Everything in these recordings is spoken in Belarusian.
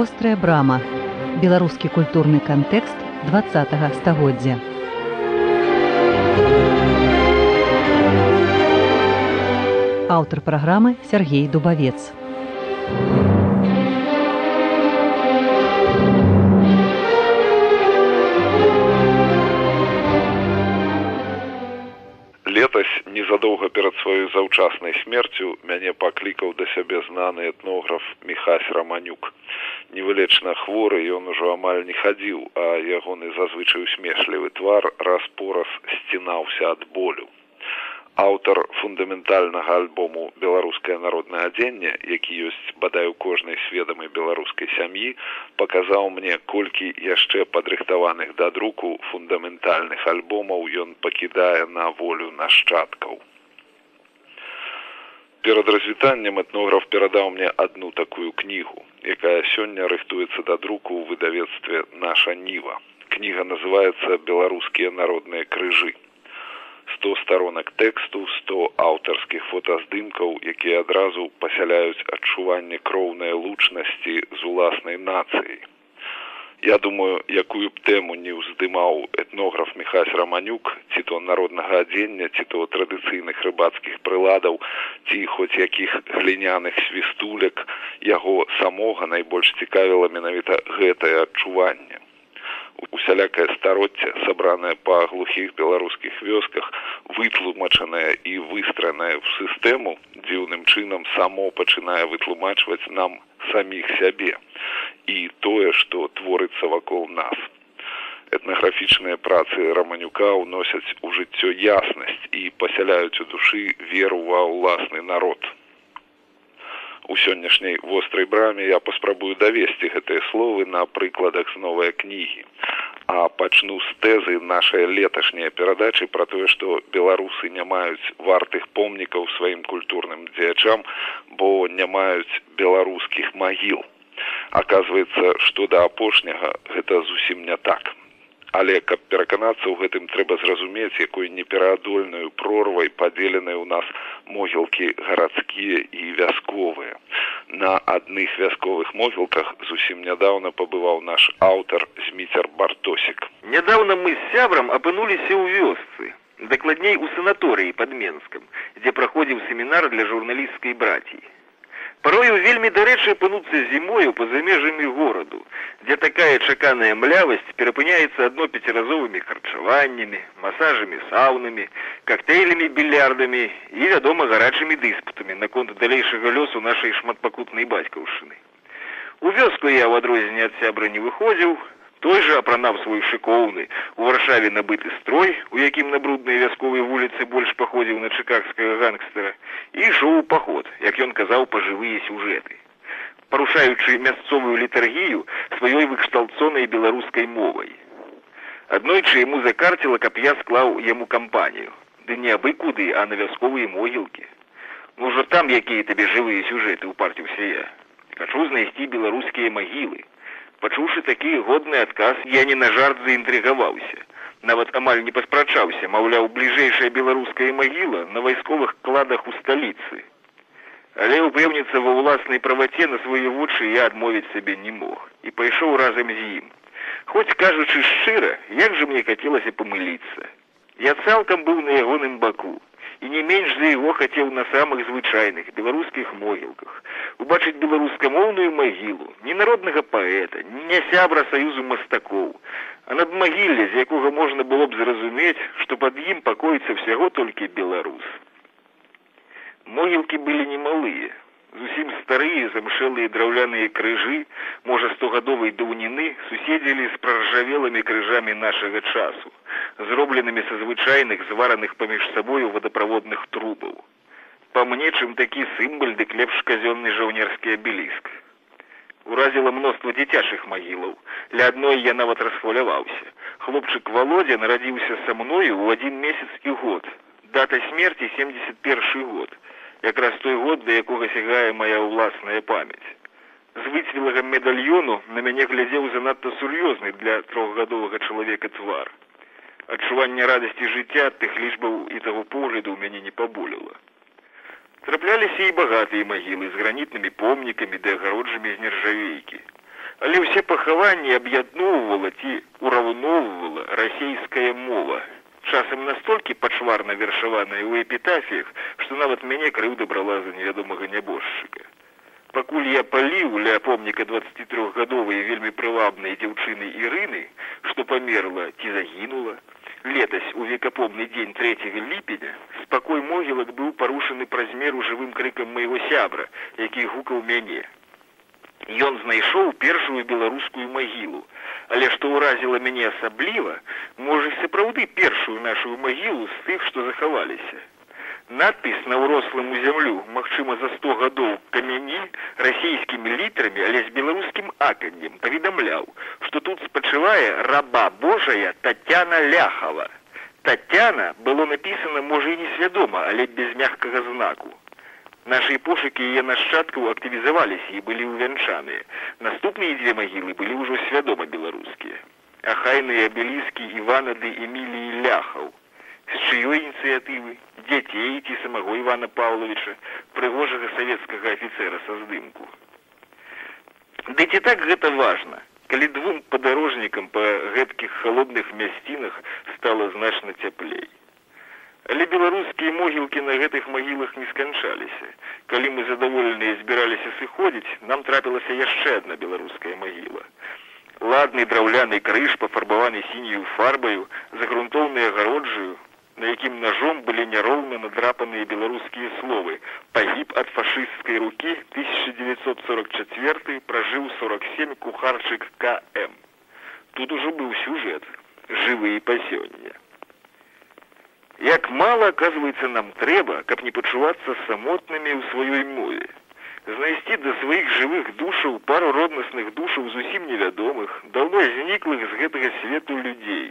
Вострая брама. Беларускі культурны кантэкст 20 стагоддзя. Аўтар праграмы Сергей Дубавец. летась незадоўга перад сваёй заўчаснай смерцю мяне паклікаў да сябе знаны этнограф михась романюк невылечна хворы ён ужо амаль не хадзіў а ягоны зазвычай усмешлівы твар раз-пораз сцінаўся ад болю. Аўтар фундаментальнага альбому беларускае народнае адзенне які ёсць бадай у кожнай сведамай беларускай сям'і паказаў мне колькі яшчэ падрыхтаваных да друку фундаментальных альбомаў ён пакідае на волю нашчадкаў перад развітаннем этнограф перадаў мне одну такую кнігу якая сёння рыхтуецца да друку ў выдавецтве наша ніва кніга называется беларускія народныя крыжы 100 сторонак тэксту 100 аўтарскіх фотаздымкаў якія адразу пасяляюць адчуванне кроўнай лучнасці з уласнай нацыяй я думаю якую б тэму не ўздымаў этнограф михась романюк ці то народнага адзення ці то традыцыйных рыбацкіх прыладаў ці хоць якіх гліняных свістулек яго самога найбольш цікавіла менавіта гэтае адчуванне. Усялякае староцце сабранае па глухіх беларускіх вёсках вытлумачаная і выстраная в сістэму дзіўным чынам само пачынае вытлумачваць нам саміх сябе. І тое што творыцца вакол нас. Этнаграфічныя працы раманюка ўносяць у жыццё яснасць і пасяляюць у душы веру ва ўласны народ. У сённяшняй вострай браме я паспрабую давесці гэтыя словы на прыкладах з новыя кнігі а пачну з тэзы нашай леташняй перадачы пра тое што беларусы не маюць вартых помнікаў сваім культурным дзеячам бо не маюць беларускіх магіл. Аказваецца што да апошняга гэта зусім не так але каб пераканацца ў гэтым трэба зразумець якой непераадольную прорвай падзеленай у нас могілкі гарадскія і вясковыя. На адных вясковых могілках зусім нядаўна пабываў наш аўтар зміцер бартосік. Нядаўна мы з сябрам апынуліся ў вёсцы дакладней у санаторыі под менскам дзе праходзіў семінар для журналісцкай браціі Порою вельмі дарэчы апынуцца зімою па-за межамі гораду, дзе такая чаканая млявасць перапыняецца адно пяціразовымі харчаваннямі, масажамі саўнамі, коктейлямі більярдамі і, вядома, гарачымі дыспутамі наконт далейшага лёсу нашай шматпакутнай бацькаўшчыны. У вёску я ў адрозненне ад сябра не выходзіў, той жа апранаў свой шыкоўны у варшаве набыты строй у якім на бруднай вясковай вуліцы больш паходзіў на чыкагскага гангстера ішоў у паход як ён казаў па жывыя сюжэты. Парушаючы мясцовую літаргію сваёй выкшталцонай беларускай мовай. Аднойчы яму закарціла каб я склаў яму кампанію. Ды не абы куды а на вясковыя могілкі. Можа там якія табе жывыя сюжэты упарціўся я. Хачу знайсці беларускія магілы пачуўшы такі годны адказ я не на жарт заінтрыгаваўся. Нават амаль не паспрачаўся маўляў бліжэйшая беларуская магіла на вайсковых кладах у сталіцы. Але упэўніцца ва ўласнай праваце на свае вочы я адмовіць сабе не мог і пайшоў разам з ім. Хоць кажучы шчыра як жа мне хацелася памыліцца. Я цалкам быў на ягоным баку і не менш за яго хацеў на самых звычайных беларускіх могілках убачыць беларускамоўную магілу не народнага паэта не сябра саюзу мастакоў а над магілле з якога можна было б зразумець што пад ім пакоіцца ўсяго толькі беларус. Могілкі былі немалыя зусім старыя замшэлыя драўляныя крыжы можа стогадовай даўніны суседзілі з праржавелымі крыжамі нашага часу зробленымі са звычайных звараных паміж сабою водаправодных трубаў. Па мне чым такі сімбаль дык лепш казённы жаўнерскі абеліск. Уразіла мноства дзіцячых магілаў. Ля адной я нават расхваляваўся. Хлопчык володя нарадзіўся са мною ў адзін месяц і год. Дата смерти семьдесят першы год. Якраз той год да якога сягае моя ўласная памяць. З выцвілага медальёну на мяне глядзеў занадта сур'ёзны для трохгадовага чалавека твар адчуванне радасці жыцця тых лічбаў і таго погляду ў мяне не паболела трапляліся і багатыя магілы з гранітнымі помнікамі ды агароджамі з нержавейкі Але ўсе пахаванні аб'ядноўвала ці ураўноўвала расійская мова. Часам настолькі пачварна вершаваная ў эпітафіях, што нават мяне крыўда брала за невядомага нябожчыка. Пакуль я паліў ля помніка 23гадовай вельмі прывабнай дзяўчыны Ірыны, што памерла ці загінула, летась у векапомны дзень 3 ліпеня спакой могілак быў парушаны праз меру жывым крыкам майго сябра, які гукаў мяне. Ён знайшоў першую беларускую магілу, але што ўразіла мяне асабліва, можа сапраўды першую нашу магілу з тых, што захаваліся. Надпіс на ўрослым у зямлю, магчыма за 100 гадоў камяні расійскімі літрамі, але з беларускім аканнем паведамляў, што тут спачывае раба Божая Татяна ляхава. Татяна было напісана можа і несвядома, але без мягкага знаку. Нашы пошукі яе нашчадкаў актывізаваліся і былі ўвянчаныя. Наступныя дзве магілы былі ўжо свядома беларускія. Ахайныя абеліскі Івана ды Эміліі ляхаў з чыёй ініцыятывы дзяцей ці самого ивана павловича прыгожага савецкага афіцера са здымку ды ці так гэта важна калі двум падарожнікам па гэткіх халодных мясцінах стала значна цяплей. Але беларускія могілкі на гэтых магілах не сканчаліся. Калі мы задаволеныя збіраліся сыходзіць нам трапілася яшчэ адна беларуская магіла. Ладны драўляны крыж пафарбаваны сінюю фарбаю загрунтоўныя агароджаю на якім ножом былі няроўна надрапаныя беларускія словы. Пагіб ад фашысцкай рукі 1944 пражыў 47 кухарчык км тут ужо быў сюжэт жывы па сёння як мала оказывается нам трэба каб не пачувацца самотнымі ў сваёй мове. Знайсці да сваіх жывых душаў пару роднасных душаў зусім невядомых даўно зніклых з гэтага свету людзей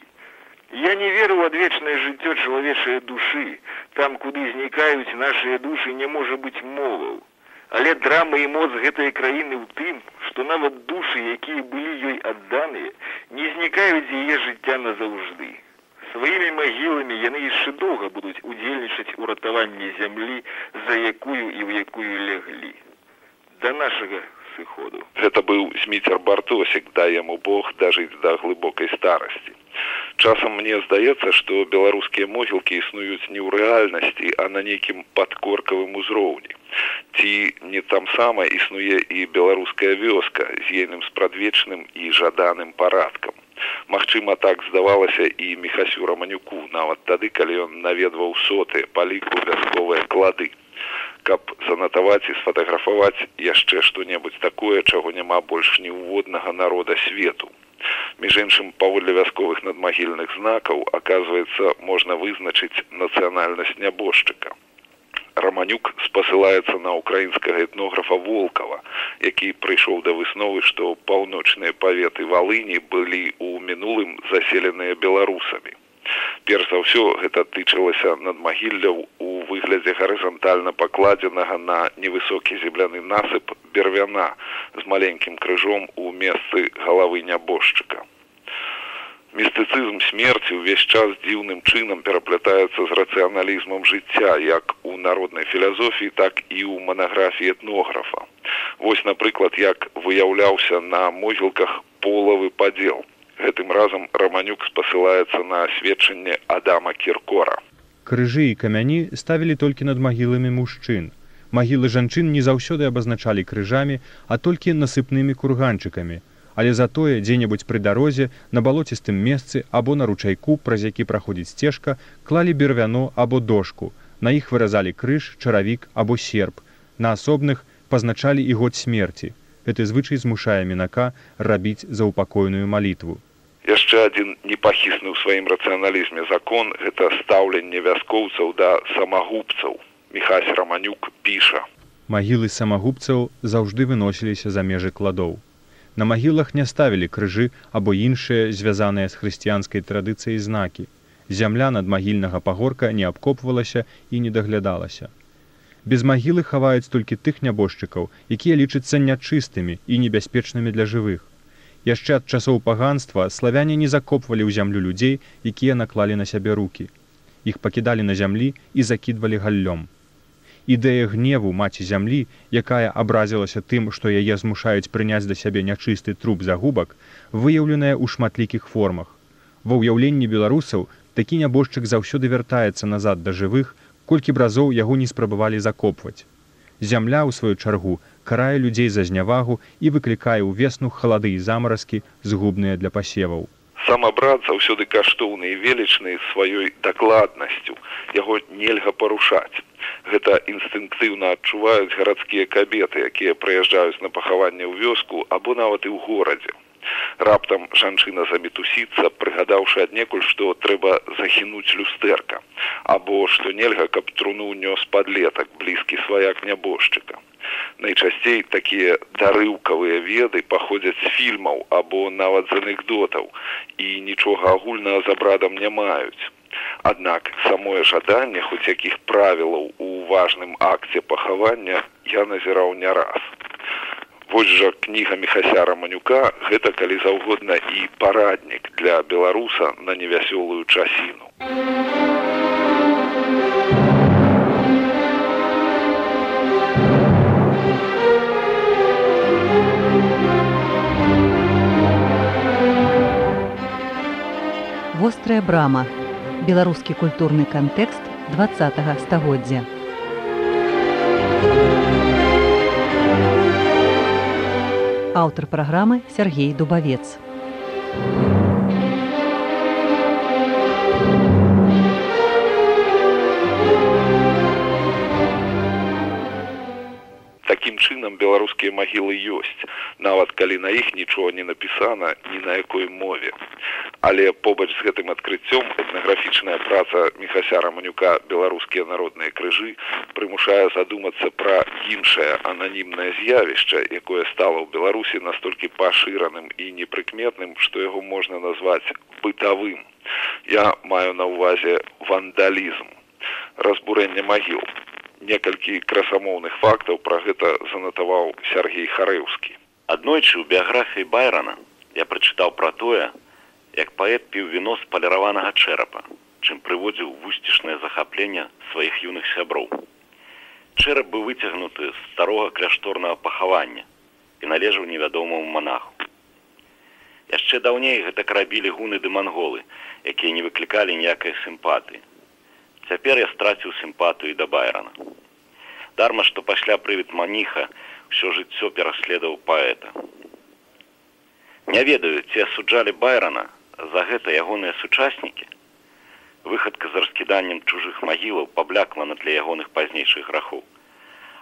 Я не веру в адвечнае жыццё чалавечай душы, там, куды знікаюць нашыя душы, не можа быць моваў. Але драма і моц гэтай краіны ў тым, што нават душы, якія былі ёй адданыя, не знікаюць з яе жыцця назаўжды. Сваімі магіламі яны яшчэ доўга будуць удзельнічаць у ратаванні зямлі, за якую і ў якую леглі. Да нашага сыходу. Гэта быў зміцер бартосік, дай яму Бог дажыць да глыбокай старасці. Часам мне здаецца, што беларускія могілкі існуюць не ў рэальнасці, а на нейкім падкоркавым узроўні. Ці не там сама існуе і беларуская вёска з ейным спрадвечным і жаданым парадкам. Магчыма, так здавалася і мехасю раманюку, нават тады, калі ён наведваў соты па ліку вясковыя клады. Каб занатаваць і сфатаграфаваць яшчэ што-небудзь такое, чаго няма больш неўводнага народа свету між іншым паводле вясковых надмагільных знакаў аказваецца можна вызначыць нацыянальнасць нябожчыка. Раманюк спасылаецца на украінскага этнографа волкова які прыйшоў да высновы што паўночныя паветы валыні былі ў мінулым заселеныя беларусамі перш за ўсё гэта тычылася надмагілляў у выглядзе гарызантальна пакладзенага на невысокі земляны насып бервяна з маленькім крыжом у месцы галавы нябожчыка. Містыцызм смерці ўвесь час дзіўным чынам пераплятаецца з рацыяналізмам жыцця як у народнай філазофіі так і ў манаграфіі этнографа. Вось напрыклад як выяўляўся на могілках полавы падзел гэтым разам раманюк спасылаецца на сведчанне адама кіркора. Крыжы і камяні ставілі толькі над магіламі мужчын. Магілы жанчын не заўсёды абазначалі крыжамі а толькі насыпнымі курганчыкамі. Але затое дзе-небудзь пры дарозе на балоцістым месцы або на ручайку праз які праходзіць сцежка клалі бервяно або дошку. На іх выразалі крыж чаравік або серп. На асобных пазначалі і год смерти гэты звычай змушае мінака рабіць заўпакойную малітву яшчэ адзін непахісны ў сваім рацыяналізме закон гэта стаўленне вяскоўцаў да самагубцаў. Мехась раманюк піша. Магілы самагубцаў заўжды выносіліся за межы кладоў. На магілах не ставілі крыжы або іншыя звязаныя з хрысціянскай традыцыяй знакі. Зямля над магільнага пагорка не абкопвалася і не даглядалася. Без магілы хаваюць толькі тых нябожчыкаў якія лічацца нячыстымі і небяспечнымі для жывых яшчэ ад часоў паганства славяне не закопвалі ў зямлю людзей якія наклалі на сябе руки іх пакідалі на зямлі і закідвалі галлём Ідэя гневу маці зямлі, якая абразілася тым, што яе змушаюць прыняць да сябе нячысты труп загубак, выяўленая ў шматлікіх формах. Ва ўяўленні беларусаў такі нябожчык заўсёды вяртаецца назад да жывых, колькі б разоў яго не спрабавалі закопваць. Зямля, у сваю чаргу, карае людзей за знявагу і выклікае ўвесну халады і замаразкі, згубныя для пасеваў. Сам абрад заўсёды каштоўны і велічны сваёй дакладнасцю. Яго нельга парушаць. Гэта інстынктыўна адчуваюць гарадскія кабеты, якія прыязджаюць на пахаванне ў вёску або нават і ў горадзе раптам жанчына замітусіцца прыгадаўшы аднекуль што трэба захінуць люстэрка або што нельга каб труну нёс падлетак блізкі сваяк нябожчыка найчасцей такія дарыўкавыя веды паходзяць з фільмаў або нават з анекдотаў і нічога агульнага з абрадам не маюць аднак самое жаданне хоць якіх правілаў у важным акце пахавання я назіраў не раз Вось жа кніга мехасяра манюка гэта калі заўгодна і параднік для беларуса на невясёлую часіну. Вострая брама. Беларускі культурны кантэкст два стагоддзя. аўтар праграмы Сергей Дубавец. Такім чынам беларускія магілы ёсць, нават калі на іх нічога не напісана ні на якой мове але побач з гэтым адкрыццём этнаграфічная праца мехасяра манюка беларускія народныя крыжы прымушае задумацца пра іншае ананімнае з'явішча якое стала ў беларусі настолькі пашыраным і непрыкметным што яго можна назваць бытавым. Я маю на ўвазе вандалізм разбурэнне магіл. Некалькі красамоўных фактаў пра гэта занатаваў сергей харэўскі. Аднойчы ў біяграфіі байрана я прачытаў пра тое як паэт піў віно з паліраванага чэрапа, чым прыводзіў вусцішнае захапленне сваіх юных сяброў. Чэрап быў выцягнуты з старога кляшторнага пахавання і належаў невядомаму манаху. Яшчэ даўней гэта рабілі гуны ды манголы, якія не выклікалі ніякай сімпатыі. Цяпер я страціў сімпатыю да байрана. Дарма, што пасля прывід маніха ўсё жыццё пераследаваў паэта. Не ведаю, ці асуджалі байрана, за гэта ягоныя сучаснікі. Выхадка з раскіданнем чужых магілаў пабляклана для ягоных пазнейшых грахоў.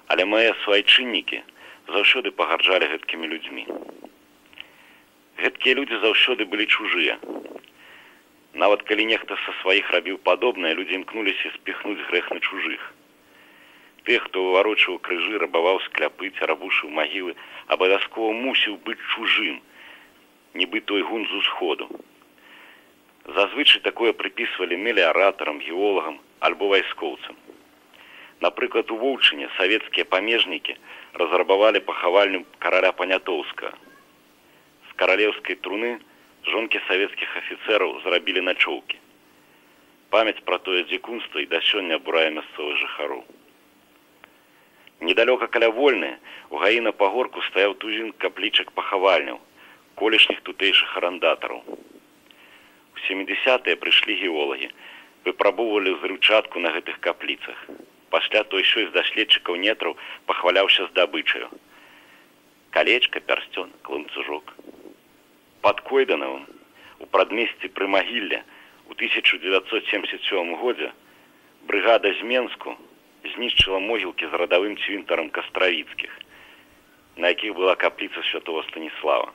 Але мае свайчыннікі заўсёды пагарджалі гэткімі людзьмі. Гэткія людзі заўсёды былі чужыя. Нават калі нехта са сваіх рабіў падобнае людзі імкнуліся спіхнуць грэх на чужых. Тых хто выварочваў крыжы рабаваў скляпыць рабушыў магілы абавязкова мусіў быць чужым нібы той гун з усходу Зазвычай такое прыпісвалі меліаратарам, геолагам альбо вайскоўцам. Напрыклад, у воўчыне савецкія памежнікі разрабавалі пахавальню караля панятоўска. З каралеўскай труны жонкі савецкіх афіцэраў зрабілі начоўкі. Памяць пра тое дзікунства і да сёння абурае мясцовых жыхароў. Недалёка каля вольны у гаі на пагорку стаяў тузін каплічак пахавальняў, колішніх тутэйшых арандатараў. 70е прыйшлі геолагі выпрабоўвалі зручатку на гэтых капліцах. Пасля той що з даследчыкаў нетраў пахваляўся здабычаю. Калечка пярсцён клумцужок под койданавым у прадмесці пры магілля у 1977 годзе брыгада з менску знішчыла могілкі з радавым цвінтарам кастравіцкіх на якіх была капліца святого станіслава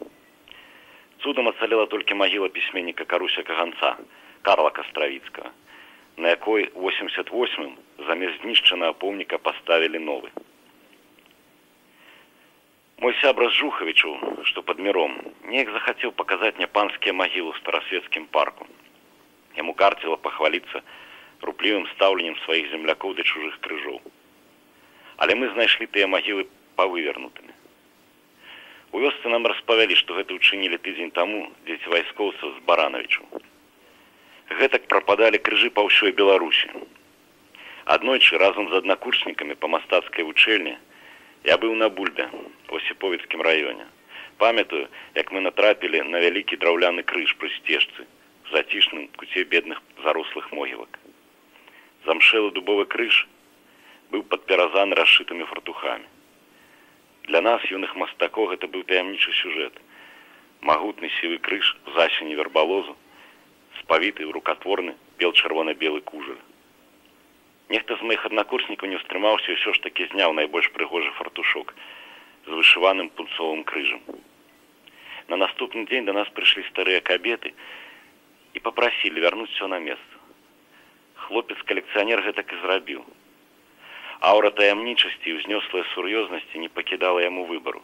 цудам ацалела толькі магіла пісьменніка каруся каганца карла кастравіцкага на якой 88 замест знішчанага помніка паставілі новы. Мой сябра жухавічу што пад міром неяк захацеў паказаць няпанскія магілы ў старасветскім парку. Яму карціла пахваліцца руплівым стаўленнем сваіх землякоў да чужых крыжоў. Але мы знайшлі тыя магілы павывернутымі У вёсцы нам распавялі, што гэта ўчынілі тыдзень таму дзеці вайскоўцаў з баранавічу. Гэтак прападалі крыжы па ўсёй беларусі. Аднойчы разам з аднакурснікамі па мастацкай вучэльні я быў на бульбе у сіповіцкім раёне. Памятаю, як мы натрапілі на вялікі драўляны крыж пры сцежцы в зацішным куце бедных зарослых могілак. Замшэлы дубовы крыж быў падпяразаны расшытымі фартухамі. Для нас юных мастакоў гэта быў таямнічы сюжэт. Магутны сівы крыж з асені вербалозу, спавіты рукатворны бел чырвона-белы кужар. Нехта з моих аднакурснікаў не ўстрымаўся ўсё ж такі зняў найбольш прыгожы фартушок з вышываным пунцовым крыжам. На наступны дзень да нас прыйшлі старыя кабеты і попрасілі вярнуць все на месца. Хлопец калекцыянер гэтак і зрабіў Аўра таямнічасці і ўзнёслая сур'ёзнасці не пакідала яму выбару.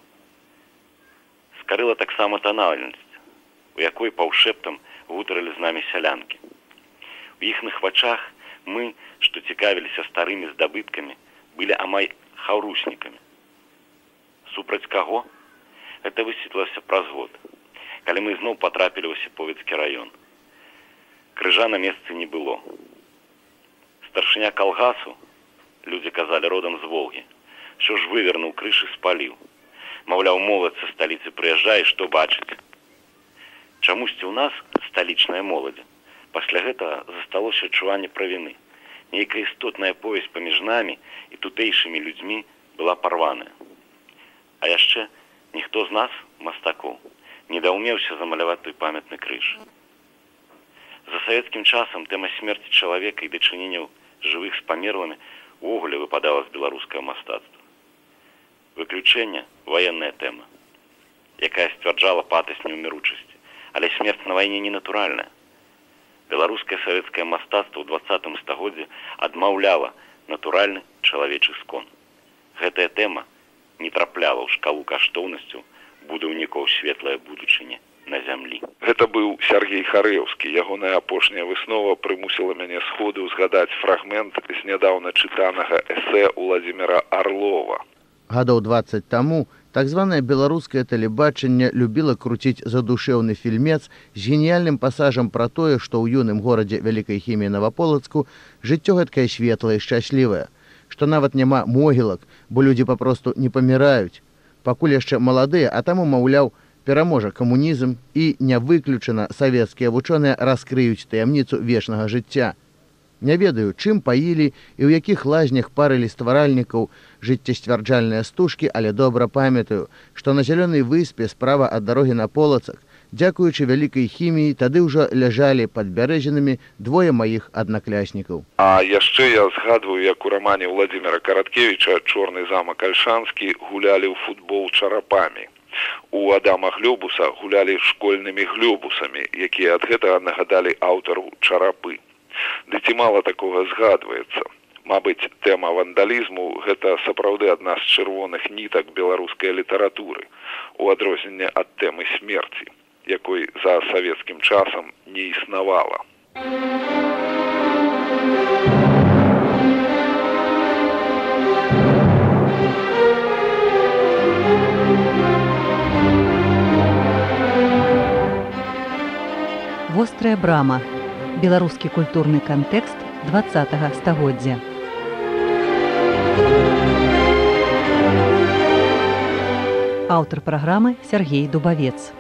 Скарыла таксама танальнасць, у якой паўшэптам гутарылі з намі сялянкі. У іхных вачах мы, што цікавіліся старымі здабыткамі, былі амай хаўруснікамі. Супраць каго? Это высветлілася праз год, калі мы зноў патрапілі ў сіповіцкі раён. Крыжа на месцы не было. Старшыня калгасу людзі казалі родам з волгі що ж вывернуў крышы спаліў маўляў моладзь са сталіцы прыязджае што бачыць чамусьці ў нас сталічная моладзь пасля гэтага засталося адчуванне правіны. Нейкая істотная повязь паміж намі і тутэйшымі людзьмі была парваная. А яшчэ ніхто з нас мастакоў не даўмеўся замаляваць той памятны крыж. За савецкім часам тэма смерці чалавека і дачыненняў жывых з памерлымі увогуле выпадала з беларускага мастацтва. Выключэнне военная тэма, якая сцвярджала патасць неўміручасці, але смерць на вайне ненатуральная. Беларускае савецкае мастацтва ў двадцатым стагоддзе адмаўляла натуральны чалавечы скон. Гэтая тэма не трапляла ў шкалу каштоўнасцю будаўнікоў светлае будучыня на зямлі. Гэта быў Сергей Харэўскі. Ягоная апошняя выснова прымусіла мяне сходу згадаць фрагмент з нядаўна чытанага эсэ Владзіміра Арлова. Гадоў 20 таму так званае беларускае тэлебачанне любіла круціць задушэўны фільмец з геніяльным пасажам пра тое, што ў юным горадзе вялікай хіміі наваполацку жыццё гэткае светлае і шчаслівае, што нават няма могілак, бо людзі папросту не паміраюць. Пакуль яшчэ маладыя, а таму маўляў, пераможа камунізм і не выключана савецкія вучоныя раскрыюць таямніцу вечнага жыцця. Не ведаю, чым паілі і ў якіх лазнях парылі стваральнікаў жыццесцвярджальныя стужкі, але добра памятаю, што на зялёнай выспе справа ад дарогі на полацах, дзякуючы вялікай хіміі тады ўжо ляжалі пад бярэжанымі двое маіх аднакляснікаў. А яшчэ я згадваю, як у рамане Владимира Караткевіча чорны замак альшанскі гулялі ў футбол чарапамі у адама глёбуса гулялі школьнымі глёбусамі якія ад гэтага нагадалі аўтару чарапы ды ці мала такога згадваецца Мабыць тэма вандалізму гэта сапраўды адна з чырвоных нітак беларускай літаратуры у адрозненне ад тэмы смерці якой за савецкім часам не існавала. Вострая брама беларускі культурны кантэкст два стагоддзя. Аўтар праграмы Сергей дубавец.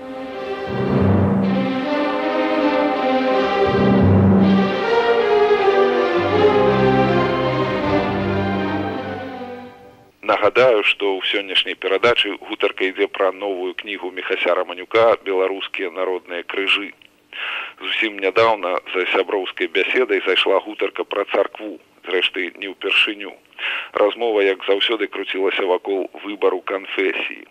Нагадаю што ў сённяшняй перадачы гутарка ідзе пра новую кнігу мехася раманюка беларускія народныя крыжы зусім нядаўна за сяброўскай бяседай зайшла гутарка пра царкву зрэшты не ўпершыню. Размова як заўсёды круцілася вакол выбару канфесіі.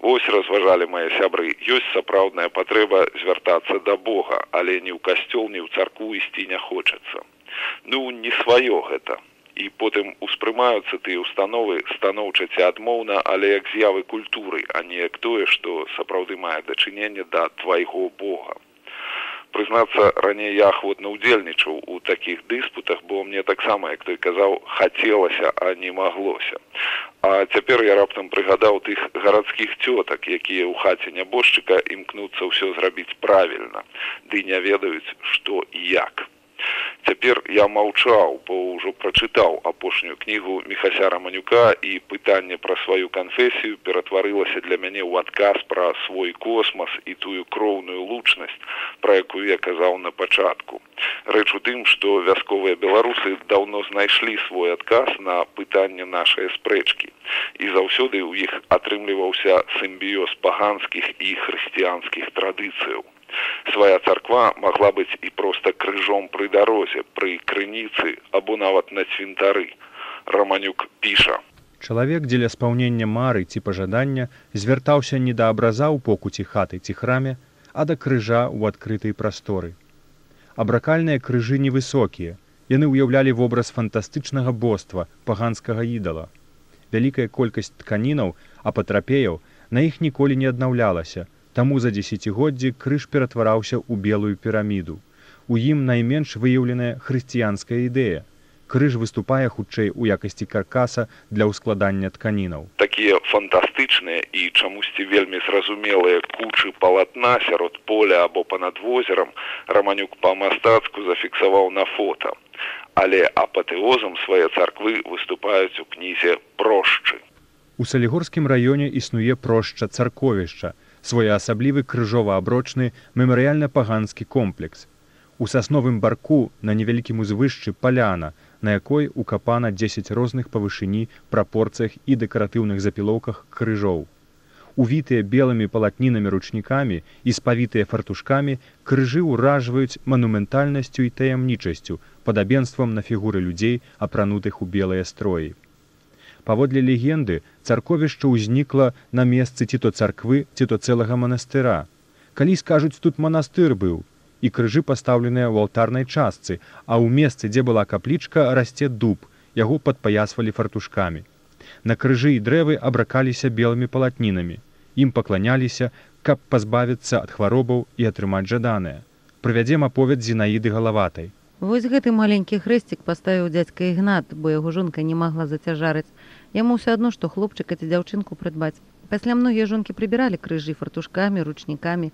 Ось разважалі мае сябры ёсць сапраўдная патрэба звяртацца да бога але ні ў касцёл ні ў царкву ісці не хочацца. Ну не сваё гэта. І потым успрымаюцца тыя установы станоўча ці адмоўна але як з'явы культуры а не як тое што сапраўды мае дачыненне да твайго бога прызнацца раней я ахвотна удзельнічаў у такіх дыспутах бо мне таксама як той казаў хацелася а не маглося. А цяпер я раптам прыгадаў тых гарадскіх цётак якія ў хаце нябожчыка імкнуцца ўсё зрабіць правільна ды не ведаюць што і як Цяпер я маўчаў, бо ўжо прачытаў апошнюю кнігу мехася раманюка і пытанне пра сваю канфесію ператварылася для мяне ў адказ пра свой космас і тую кроўную лучнасць, пра якую я казаў на пачатку. Рэч у тым, што вясковыя беларусы даўно знайшлі свой адказ на пытанне нашай спрэчкі. І заўсёды ў іх атрымліваўся сімбіёз паганскіх і хрысціянскіх традыцыяў свая царква могла быць і проста крыжом пры дарозе пры крыніцы або нават на цвінтары романюк піша чалавек дзеля спаўнення мары ці пажадання звяртаўся не да абраза ў покуці хаты ці храме а да крыжа ў адкрытай прасторы абракальныя крыжы невысокія. Яны ўяўлялі вобраз фантастычнага боства паганскага ідала. Вялікая колькасць тканінаў а патрапеяў на іх ніколі не аднаўлялася Таму за дзесяцігоддзі крыж ператвараўся ў белую піраміду. У ім найменш выяўленая хрысціянская ідэя. Крыж выступае хутчэй у якасці каркаса для ўскладання тканінаў. Такія фантастычныя і чамусьці вельмі зразумелыя кучы палатна сярод поля або па-над возерам раманюк па-мастацку зафіксаваў на фота. Але апатэозам свае царквы выступаюць у кнізе прошчы. У салігорскім раёне існуе прошча царковішча, своеасаблівы крыжова-аброчны мемарыяльна-паганскі комплекс. У сасновым барку на невялікім узвышчы паляна, на якой укапана 10 розных па вышыні прапорцыях і дэкаратыўных запілоўках крыжоў. Увітыя белымі палатнінамі ручнікамі і спавітыя фартушкамі крыжы ўражваюць манументальнасцю і таямнічасцю падабенствам на фігуры людзей, апранутых у белыя строі паводле легенды царковішча ўзнікла на месцы ці то царквы ці то цэлага манастыра. Калі скажуць тут манастыр быў і крыжы пастаўленыя ў алтарнай частцы а ў месцы дзе была каплічка расце дуб яго падпаясвалі фартушкамі. На крыжы і дрэвы абракаліся белымі палатнінамі. Ім пакланяліся каб пазбавіцца ад хваробаў і атрымаць жаданае. Прывядзем аповед зінаіды галаватай. Вось гэты маленькі хрэсцік паставіў дзядзька ігнат, бо яго жонка не магла зацяжарыць. Яму ўсё адно, што хлопчыка ці дзяўчынку прыдбаць. Пасля многія жонкі прыбіралі крыжы фартушкамі, ручнікамі.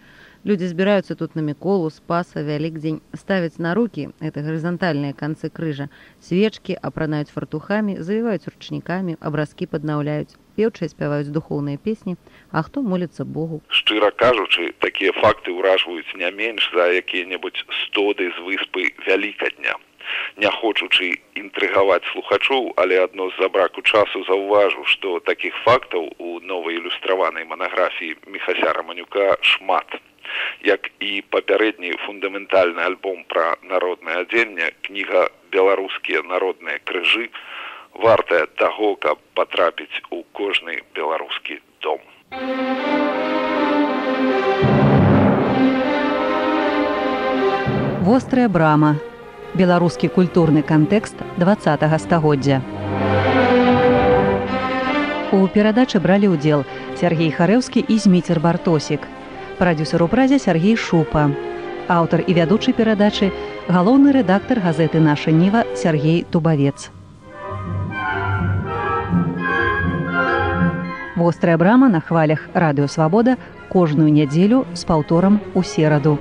Людзі збіраюцца тут на міколу, спаса, вялік дзень, ставяць на рукі это гарызантальныя канцы крыжа. Свечкі апранаюць фартухамі, завіваюць ручнікамі, абразкі паднаўляюць. Пеўчыя спяваюць духоўныя песні, а хто моліцца Богу. Шчыра кажучы, такія факты ўражваюць не менш за якія-небудзь стоды з выспы вялікадня не хочучы інтрыгаваць слухачоў але адно з-за браку часу заўважу што такіх фактаў у новай ілюстраванай манаграфіі мехася раманюка шмат. Як і папярэдні фундаментальны альбом пра народнае адзенне кніга беларускія народныя крыжы вартая таго каб патрапіць у кожны беларускі дом. Вострая брама беларускі культурны кантэкст два стагоддзя. У перадачы бралі ўдзел Сергей Харэўскі і зміцер бартосік. Прадюсер у празе Сергей Шупа. Аўтар і вядучы перадачы галоўны рэдактар газеты наша ніва Сергей Тубавец. Вострая брама на хвалях радыёвабода кожную нядзелю з паўторам у сераду.